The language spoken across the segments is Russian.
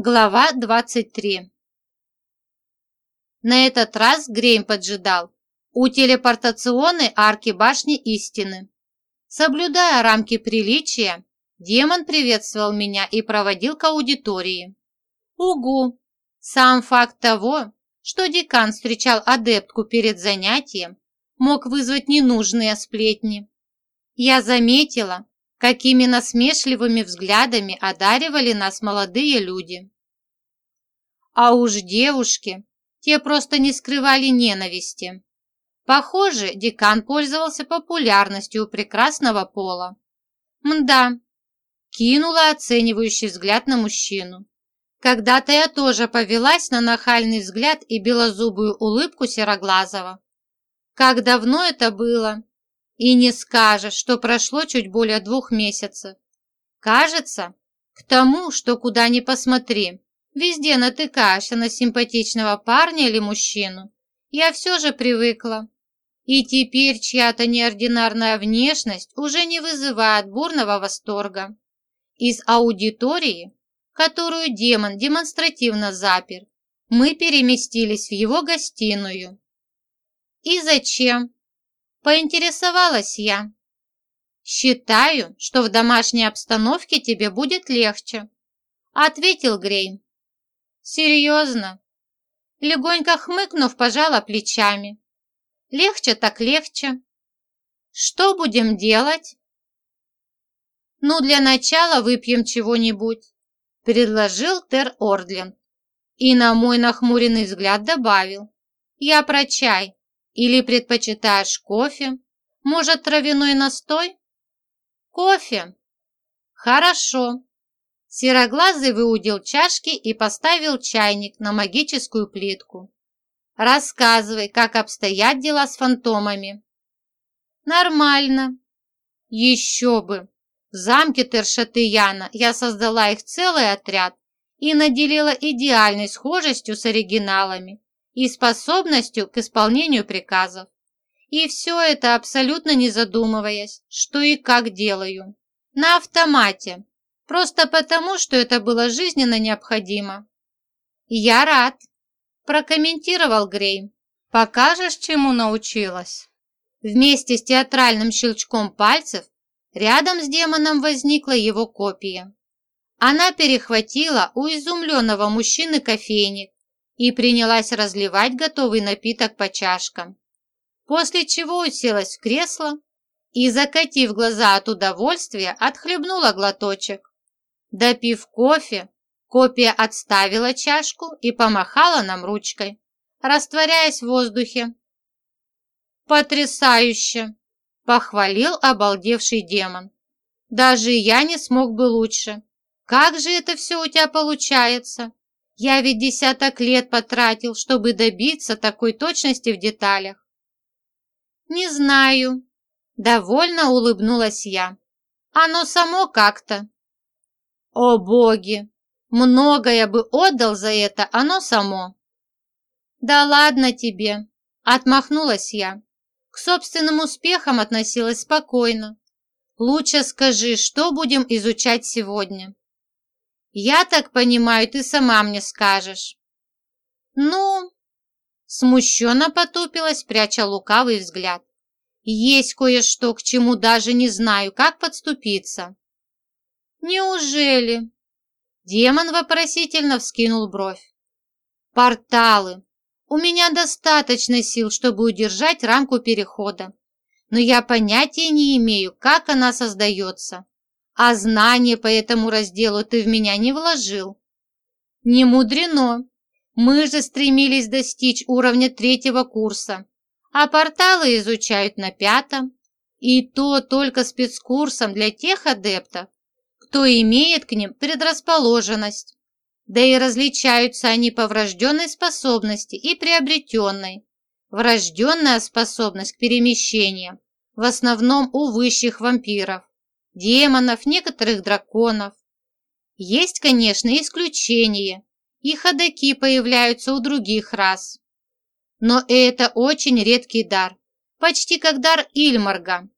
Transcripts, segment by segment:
Глава 23 На этот раз Грейм поджидал у телепортационной арки башни истины. Соблюдая рамки приличия, демон приветствовал меня и проводил к аудитории. Угу! Сам факт того, что декан встречал адептку перед занятием, мог вызвать ненужные сплетни. Я заметила, какими насмешливыми взглядами одаривали нас молодые люди. А уж девушки, те просто не скрывали ненависти. Похоже, декан пользовался популярностью у прекрасного пола. Мда, кинула оценивающий взгляд на мужчину. Когда-то я тоже повелась на нахальный взгляд и белозубую улыбку Сероглазого. Как давно это было, и не скажешь, что прошло чуть более двух месяцев. Кажется, к тому, что куда ни посмотри, везде натыкаешься на симпатичного парня или мужчину, я все же привыкла. И теперь чья-то неординарная внешность уже не вызывает бурного восторга. Из аудитории, которую демон демонстративно запер, мы переместились в его гостиную. И зачем? Поинтересовалась я. «Считаю, что в домашней обстановке тебе будет легче», ответил Грейм. «Серьезно?» Легонько хмыкнув, пожала плечами. «Легче так легче. Что будем делать?» «Ну, для начала выпьем чего-нибудь», предложил Тер Ордлин. И на мой нахмуренный взгляд добавил. «Я про чай». Или предпочитаешь кофе? Может, травяной настой? Кофе. Хорошо. Сероглазый выудил чашки и поставил чайник на магическую плитку. Рассказывай, как обстоят дела с фантомами. Нормально. Еще бы. В замке Тершатыяна я создала их целый отряд и наделила идеальной схожестью с оригиналами и способностью к исполнению приказов. И все это абсолютно не задумываясь, что и как делаю. На автомате. Просто потому, что это было жизненно необходимо. «Я рад», – прокомментировал Грей. «Покажешь, чему научилась?» Вместе с театральным щелчком пальцев рядом с демоном возникла его копия. Она перехватила у изумленного мужчины кофейник и принялась разливать готовый напиток по чашкам. После чего уселась в кресло и, закатив глаза от удовольствия, отхлебнула глоточек. Допив кофе, копия отставила чашку и помахала нам ручкой, растворяясь в воздухе. «Потрясающе!» – похвалил обалдевший демон. «Даже я не смог бы лучше. Как же это все у тебя получается?» Я ведь десяток лет потратил, чтобы добиться такой точности в деталях. Не знаю. Довольно улыбнулась я. Оно само как-то. О боги! Многое бы отдал за это оно само. Да ладно тебе, отмахнулась я. К собственным успехам относилась спокойно. Лучше скажи, что будем изучать сегодня. Я так понимаю, ты сама мне скажешь. Ну, смущенно потупилась, пряча лукавый взгляд. Есть кое-что, к чему даже не знаю, как подступиться. Неужели? Демон вопросительно вскинул бровь. Порталы. У меня достаточно сил, чтобы удержать рамку перехода. Но я понятия не имею, как она создается а знания по этому разделу ты в меня не вложил. Не мудрено. Мы же стремились достичь уровня третьего курса, а порталы изучают на пятом. И то только спецкурсом для тех адептов, кто имеет к ним предрасположенность. Да и различаются они по врожденной способности и приобретенной. Врожденная способность к перемещениям в основном у высших вампиров, демонов, некоторых драконов. Есть, конечно, исключения, и ходаки появляются у других рас. Но это очень редкий дар, почти как дар Ильмарга.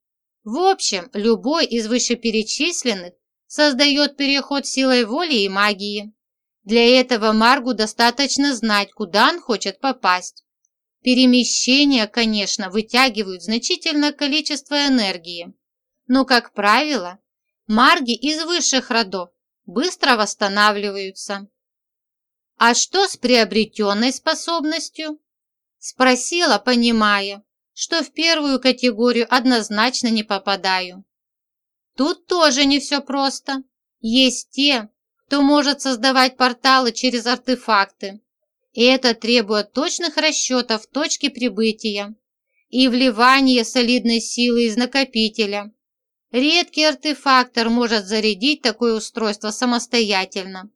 В общем, любой из вышеперечисленных создает переход силой воли и магии. Для этого Маргу достаточно знать, куда он хочет попасть. Перемещения, конечно, вытягивают значительное количество энергии, но, как правило, марги из высших родов быстро восстанавливаются. «А что с приобретенной способностью?» Спросила, понимая, что в первую категорию однозначно не попадаю. Тут тоже не все просто. Есть те, кто может создавать порталы через артефакты, и это требует точных расчетов точки прибытия и вливания солидной силы из накопителя. Редкий артефактор может зарядить такое устройство самостоятельно.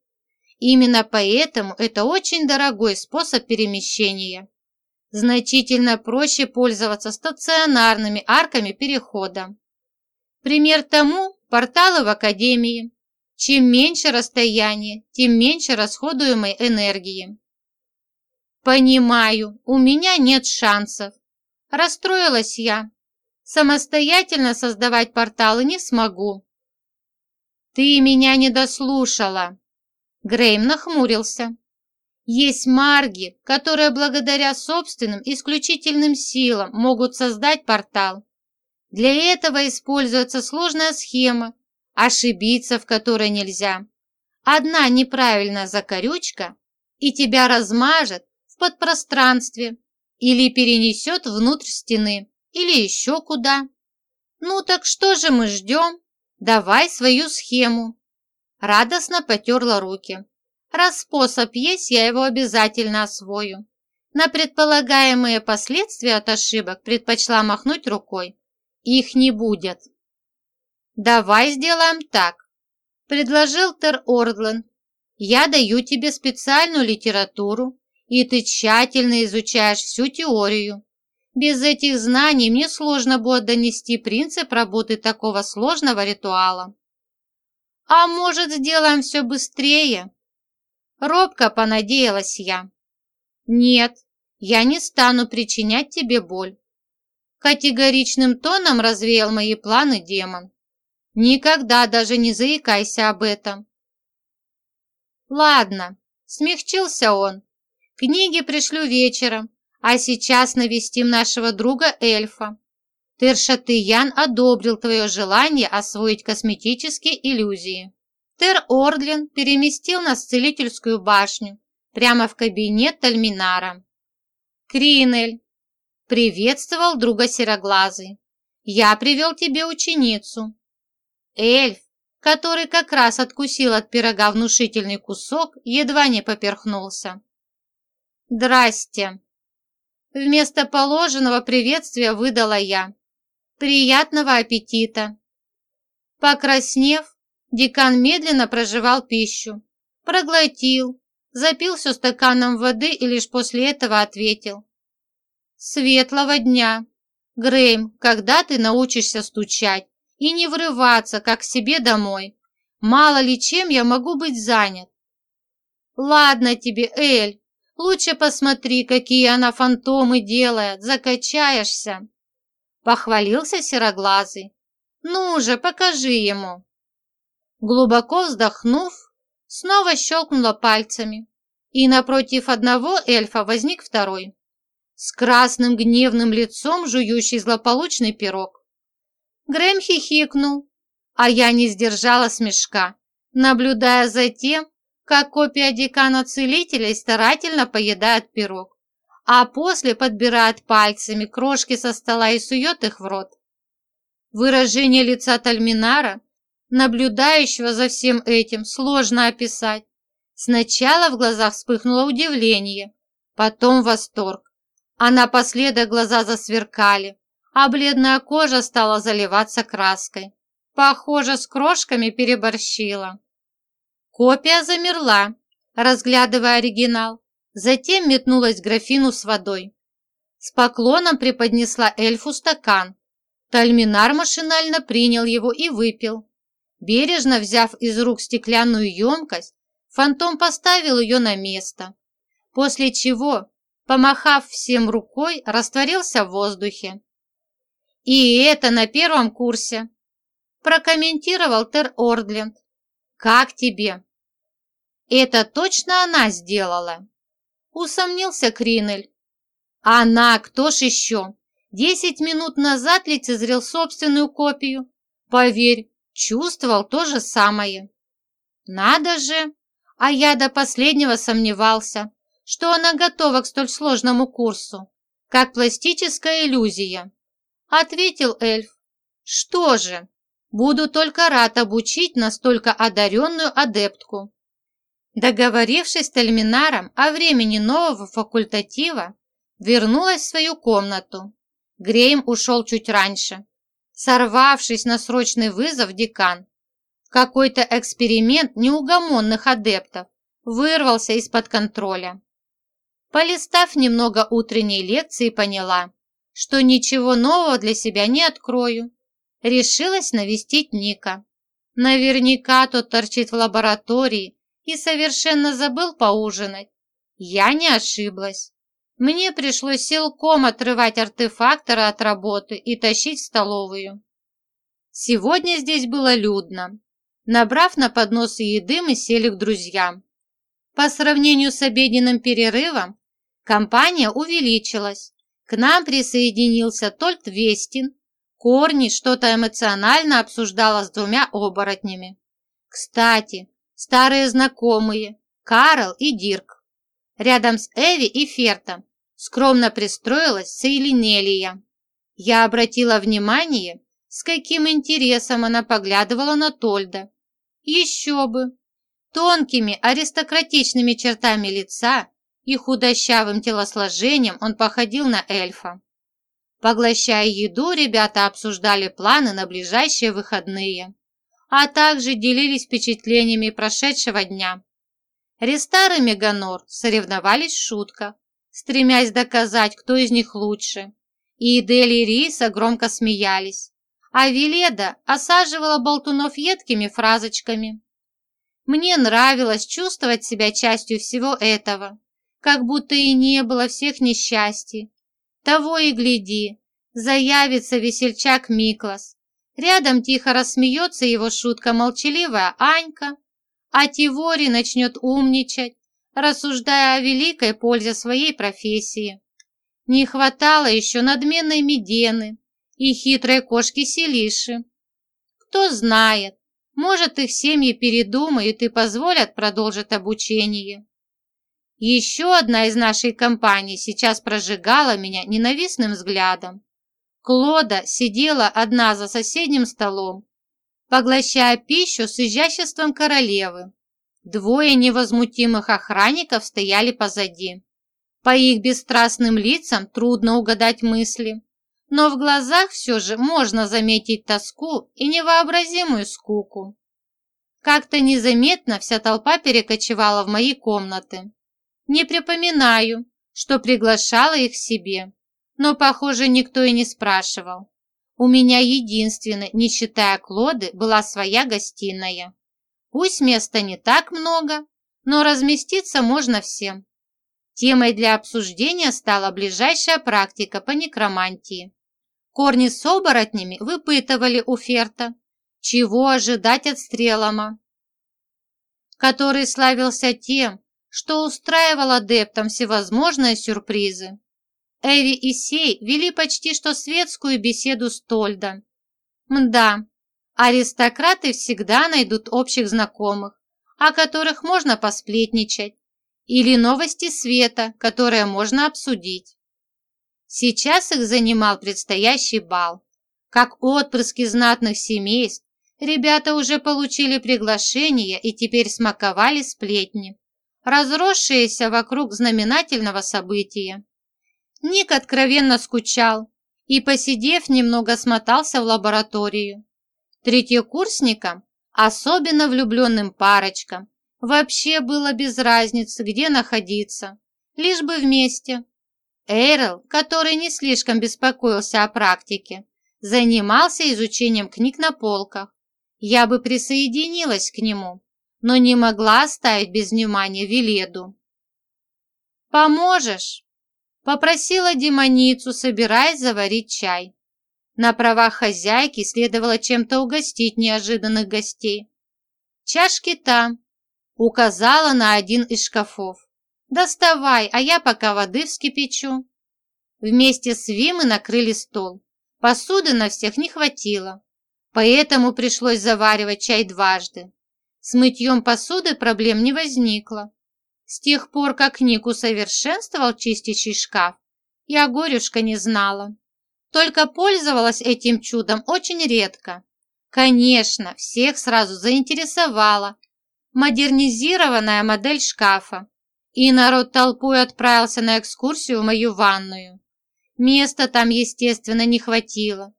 Именно поэтому это очень дорогой способ перемещения. Значительно проще пользоваться стационарными арками перехода. Пример тому – порталы в Академии. Чем меньше расстояние, тем меньше расходуемой энергии. «Понимаю, у меня нет шансов». Расстроилась я. Самостоятельно создавать порталы не смогу. «Ты меня не дослушала!» Грейм нахмурился. «Есть марги, которые благодаря собственным исключительным силам могут создать портал. Для этого используется сложная схема, ошибиться в которой нельзя. Одна неправильная закорючка, и тебя размажет в подпространстве или перенесет внутрь стены, или еще куда. Ну так что же мы ждем? Давай свою схему. Радостно потерла руки. Раз способ есть, я его обязательно освою. На предполагаемые последствия от ошибок предпочла махнуть рукой. Их не будет. Давай сделаем так, предложил Тер Ордленд. Я даю тебе специальную литературу, и ты тщательно изучаешь всю теорию. Без этих знаний мне сложно будет донести принцип работы такого сложного ритуала. А может, сделаем все быстрее? Робко понадеялась я. Нет, я не стану причинять тебе боль. Категоричным тоном развеял мои планы демон. Никогда даже не заикайся об этом. Ладно, смягчился он, Книги пришлю вечером, а сейчас навестим нашего друга-эльфа. Тершатыян одобрил твое желание освоить косметические иллюзии. Тер Ордлин переместил нас в целительскую башню, прямо в кабинет Тальминара. Кринель приветствовал друга Сероглазый. Я привел тебе ученицу. Эльф, который как раз откусил от пирога внушительный кусок, едва не поперхнулся. «Здрасте!» Вместо положенного приветствия выдала я. «Приятного аппетита!» Покраснев, декан медленно проживал пищу, проглотил, запил все стаканом воды и лишь после этого ответил. «Светлого дня! Грейм, когда ты научишься стучать и не врываться, как к себе домой? Мало ли чем я могу быть занят?» «Ладно тебе, Эль, Лучше посмотри, какие она фантомы делает, закачаешься!» Похвалился сероглазый. «Ну же, покажи ему!» Глубоко вздохнув, снова щелкнула пальцами, и напротив одного эльфа возник второй, с красным гневным лицом, жующий злополучный пирог. Грэм хихикнул, а я не сдержала смешка, наблюдая за тем, как копия декана целителей старательно поедает пирог, а после подбирает пальцами крошки со стола и сует их в рот. Выражение лица Тальминара, наблюдающего за всем этим, сложно описать. Сначала в глазах вспыхнуло удивление, потом восторг, а напоследок глаза засверкали, а бледная кожа стала заливаться краской. Похоже, с крошками переборщила. Копия замерла, разглядывая оригинал, затем метнулась к графину с водой. С поклоном преподнесла эльфу стакан. Тальминар машинально принял его и выпил. Бережно взяв из рук стеклянную емкость, фантом поставил ее на место, после чего, помахав всем рукой, растворился в воздухе. «И это на первом курсе», прокомментировал Тер Ордленд. «Как тебе?» Это точно она сделала? Усомнился Кринель. Она, кто ж еще? Десять минут назад лицезрел собственную копию. Поверь, чувствовал то же самое. Надо же! А я до последнего сомневался, что она готова к столь сложному курсу, как пластическая иллюзия. Ответил эльф. Что же, буду только рад обучить настолько одаренную адептку. Договорившись с Тельминаром о времени нового факультатива, вернулась в свою комнату. Грейм ушел чуть раньше. Сорвавшись на срочный вызов, декан, какой-то эксперимент неугомонных адептов, вырвался из-под контроля. Полистав немного утренней лекции, поняла, что ничего нового для себя не открою. Решилась навестить Ника. Наверняка тот торчит в лаборатории и совершенно забыл поужинать. Я не ошиблась. Мне пришлось силком отрывать артефактора от работы и тащить в столовую. Сегодня здесь было людно. Набрав на подносы еды, мы сели к друзьям. По сравнению с обеденным перерывом, компания увеличилась. К нам присоединился Тольт Вестин. Корни что-то эмоционально обсуждала с двумя оборотнями. Кстати, старые знакомые Карл и Дирк. Рядом с Эви и Фертом скромно пристроилась Сейлинелия. Я обратила внимание, с каким интересом она поглядывала на Тольда. Еще бы! Тонкими аристократичными чертами лица и худощавым телосложением он походил на эльфа. Поглощая еду, ребята обсуждали планы на ближайшие выходные, а также делились впечатлениями прошедшего дня. Рестар и Меганор соревновались в шутках, стремясь доказать, кто из них лучше. И Дели и Риса громко смеялись, а Веледа осаживала болтунов едкими фразочками. Мне нравилось чувствовать себя частью всего этого, как будто и не было всех несчастий. Того и гляди, заявится весельчак Миклас. Рядом тихо рассмеется его шутка молчаливая Анька, а Тивори начнет умничать, рассуждая о великой пользе своей профессии. Не хватало еще надменной Медены и хитрой кошки Селиши. Кто знает, может, их семьи передумают и позволят продолжить обучение. Еще одна из нашей компании сейчас прожигала меня ненавистным взглядом. Клода сидела одна за соседним столом, поглощая пищу с изяществом королевы. Двое невозмутимых охранников стояли позади. По их бесстрастным лицам трудно угадать мысли, но в глазах все же можно заметить тоску и невообразимую скуку. Как-то незаметно вся толпа перекочевала в мои комнаты. Не припоминаю, что приглашала их себе, но, похоже, никто и не спрашивал. У меня единственной, не считая Клоды, была своя гостиная. Пусть места не так много, но разместиться можно всем. Темой для обсуждения стала ближайшая практика по некромантии. Корни с оборотнями выпытывали у Ферта, чего ожидать от стрелома, который славился тем, что устраивал адептам всевозможные сюрпризы. Эви и Сей вели почти что светскую беседу с Тольда. Мда, Аристократы всегда найдут общих знакомых, о которых можно посплетничать, или новости света, которые можно обсудить. Сейчас их занимал предстоящий бал. Как отпрыски знатных семейств, ребята уже получили приглашение и теперь смаковали сплетни, разросшиеся вокруг знаменательного события. Ник откровенно скучал и, посидев, немного смотался в лабораторию. Третьекурсникам, особенно влюбленным парочкам, вообще было без разницы, где находиться, лишь бы вместе. Эйрл, который не слишком беспокоился о практике, занимался изучением книг на полках. Я бы присоединилась к нему, но не могла оставить без внимания Веледу. «Поможешь?» – попросила демоницу, собираясь заварить чай. На правах хозяйки следовало чем-то угостить неожиданных гостей. Чашки там, Указала на один из шкафов. «Доставай, а я пока воды вскипячу». Вместе с Ви мы накрыли стол. Посуды на всех не хватило, поэтому пришлось заваривать чай дважды. С мытьем посуды проблем не возникло. С тех пор, как Ник усовершенствовал чистящий шкаф, я горюшка не знала. Только пользовалась этим чудом очень редко. Конечно, всех сразу заинтересовала модернизированная модель шкафа, и народ толпой отправился на экскурсию в мою ванную. Места там, естественно, не хватило,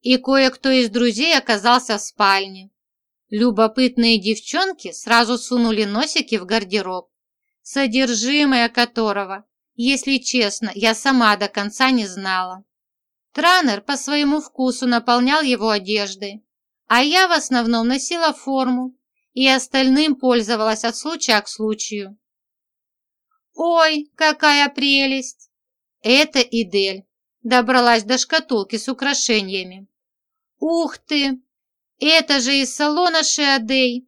и кое-кто из друзей оказался в спальне. Любопытные девчонки сразу сунули носики в гардероб, содержимое которого, если честно, я сама до конца не знала. Транер по своему вкусу наполнял его одеждой, а я в основном носила форму и остальным пользовалась от случая к случаю. «Ой, какая прелесть!» Это Идель добралась до шкатулки с украшениями. «Ух ты! Это же из салона Шиадей!»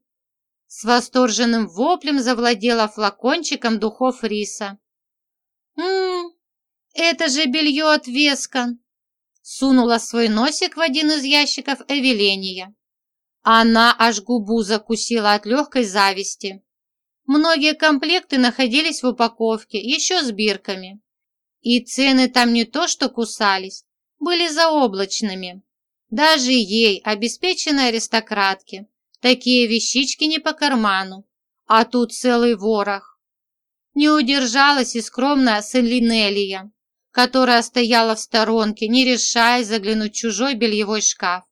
С восторженным воплем завладела флакончиком духов риса. «Ммм, это же белье от Вескан!» Сунула свой носик в один из ящиков Эвеления. Она аж губу закусила от легкой зависти. Многие комплекты находились в упаковке, еще с бирками. И цены там не то что кусались, были заоблачными. Даже ей, обеспеченной аристократке, такие вещички не по карману, а тут целый ворох. Не удержалась и скромная Селинелия, которая стояла в сторонке, не решая заглянуть в чужой бельевой шкаф.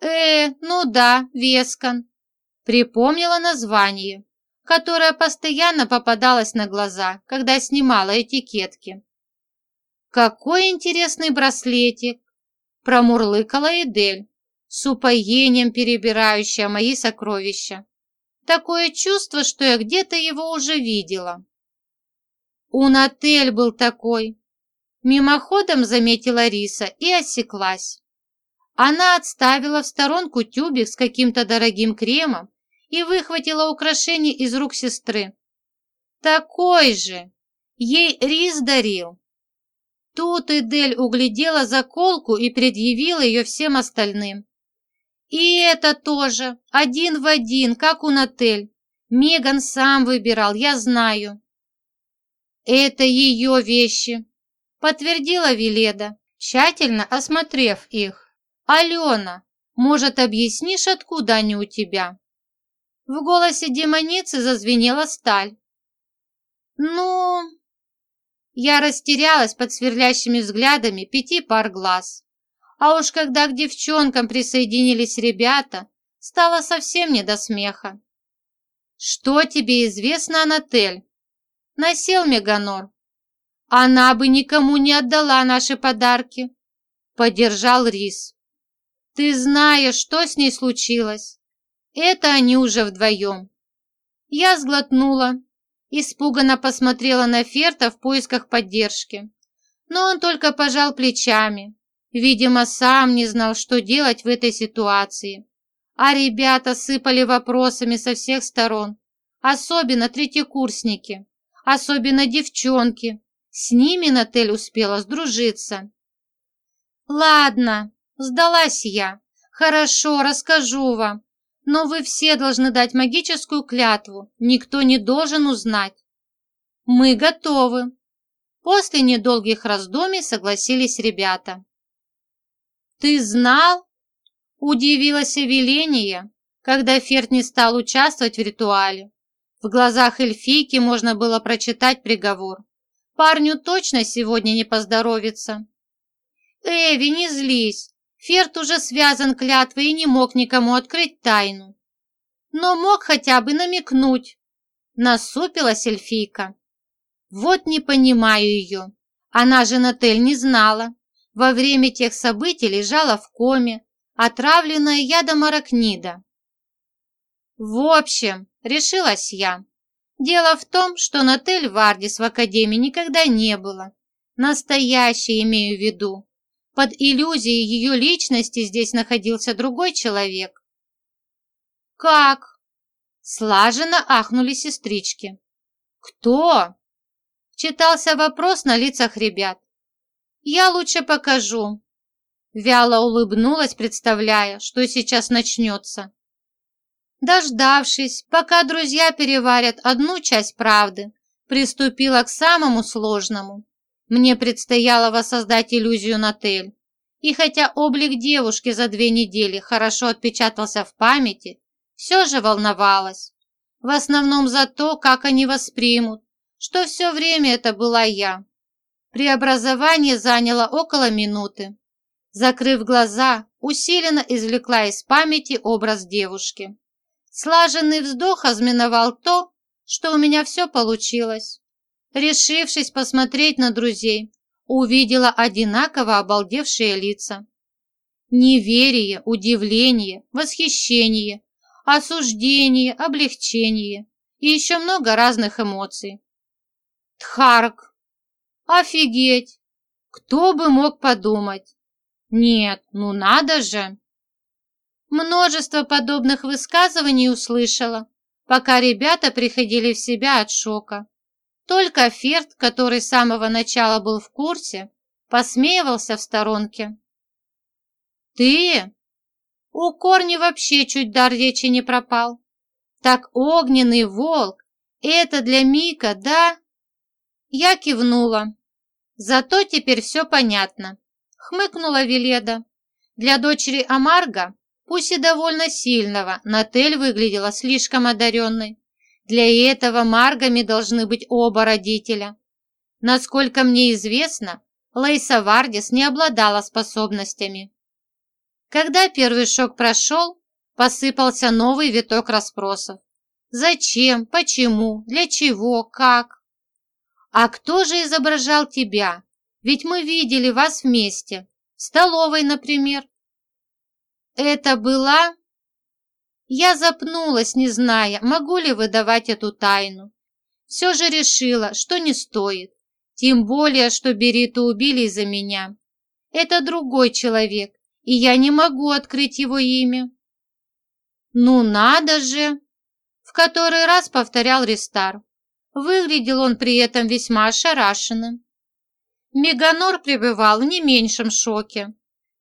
«Э, ну да, Вескан», припомнила название, которое постоянно попадалось на глаза, когда снимала этикетки. «Какой интересный браслетик!» промурлыкала Эдель, с упоением перебирающая мои сокровища. Такое чувство, что я где-то его уже видела. У Натель был такой. Мимоходом заметила Риса и осеклась. Она отставила в сторонку тюбик с каким-то дорогим кремом и выхватила украшение из рук сестры. Такой же! Ей Рис дарил. Тут Эдель углядела заколку и предъявила ее всем остальным. И это тоже, один в один, как у Натель. Меган сам выбирал, я знаю. Это ее вещи, подтвердила Веледа, тщательно осмотрев их. Алена, может, объяснишь, откуда они у тебя? В голосе демоницы зазвенела сталь. Ну, я растерялась под сверлящими взглядами пяти пар глаз. А уж когда к девчонкам присоединились ребята, стало совсем не до смеха. «Что тебе известно о Натель?» Насел Меганор. «Она бы никому не отдала наши подарки», — поддержал Рис. «Ты знаешь, что с ней случилось. Это они уже вдвоем». Я сглотнула, Испуганно посмотрела на Ферта в поисках поддержки. Но он только пожал плечами. Видимо, сам не знал, что делать в этой ситуации. А ребята сыпали вопросами со всех сторон. Особенно третьекурсники. Особенно девчонки. С ними Натель успела сдружиться. «Ладно, сдалась я. Хорошо, расскажу вам. Но вы все должны дать магическую клятву. Никто не должен узнать. Мы готовы. После недолгих раздумий согласились ребята. Ты знал? Удивилась Эвеления, когда Ферд не стал участвовать в ритуале. В глазах эльфийки можно было прочитать приговор. Парню точно сегодня не поздоровится. Эви, не злись. Ферд уже связан клятвой и не мог никому открыть тайну. Но мог хотя бы намекнуть. Насупилась эльфийка. Вот не понимаю ее. Она же Натель не знала. Во время тех событий лежала в коме, отравленная ядом аракнида. В общем, решилась я. Дело в том, что Натель Вардис в Академии никогда не было. Настоящий имею в виду. Под иллюзией ее личности здесь находился другой человек. «Как?» Слаженно ахнули сестрички. «Кто?» Читался вопрос на лицах ребят. «Я лучше покажу». Вяло улыбнулась, представляя, что сейчас начнется. Дождавшись, пока друзья переварят одну часть правды, приступила к самому сложному. Мне предстояло воссоздать иллюзию Натель. И хотя облик девушки за две недели хорошо отпечатался в памяти, все же волновалась. В основном за то, как они воспримут, что все время это была я. Преобразование заняло около минуты. Закрыв глаза, усиленно извлекла из памяти образ девушки. Слаженный вздох ознаменовал то, что у меня все получилось. Решившись посмотреть на друзей, увидела одинаково обалдевшие лица. Неверие, удивление, восхищение, осуждение, облегчение и еще много разных эмоций. Тхарк! Офигеть! Кто бы мог подумать? Нет, ну надо же! Множество подобных высказываний услышала, пока ребята приходили в себя от шока. Только Ферд, который с самого начала был в курсе, посмеивался в сторонке. «Ты?» У Корни вообще чуть дар речи не пропал. «Так огненный волк, это для Мика, да?» Я кивнула. Зато теперь все понятно. Хмыкнула Веледа. Для дочери Амарга, пусть и довольно сильного, Натель выглядела слишком одаренной. Для этого Маргами должны быть оба родителя. Насколько мне известно, Лейса Вардис не обладала способностями. Когда первый шок прошел, посыпался новый виток расспросов. Зачем, почему, для чего, как? «А кто же изображал тебя? Ведь мы видели вас вместе. В столовой, например». «Это была...» Я запнулась, не зная, могу ли выдавать эту тайну. Все же решила, что не стоит. Тем более, что Бериту убили из-за меня. Это другой человек, и я не могу открыть его имя. «Ну надо же!» В который раз повторял Рестар. Выглядел он при этом весьма ошарашенным. Меганор пребывал в не меньшем шоке.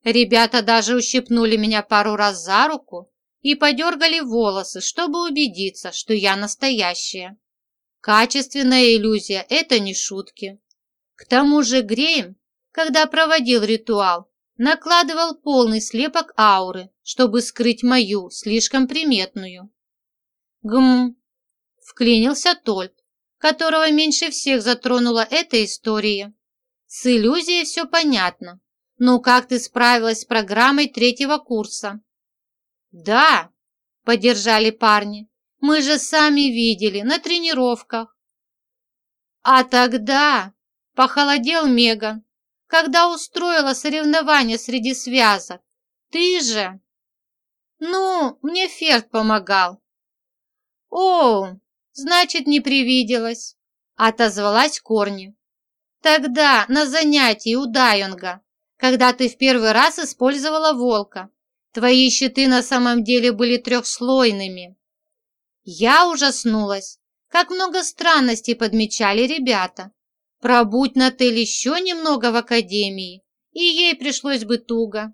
Ребята даже ущипнули меня пару раз за руку и подергали волосы, чтобы убедиться, что я настоящая. Качественная иллюзия – это не шутки. К тому же Грейм, когда проводил ритуал, накладывал полный слепок ауры, чтобы скрыть мою, слишком приметную. Гм, вклинился Тольт, которого меньше всех затронула эта история. С иллюзией все понятно. Но как ты справилась с программой третьего курса? Да, поддержали парни. Мы же сами видели на тренировках. А тогда похолодел Меган, когда устроила соревнования среди связок. Ты же... Ну, мне Ферд помогал. О, Значит, не привиделось, отозвалась Корни. Тогда на занятии у Дайонга, когда ты в первый раз использовала волка, твои щиты на самом деле были трехслойными. Я ужаснулась, как много странностей подмечали ребята. Пробудь на Тель еще немного в академии, и ей пришлось бы туго.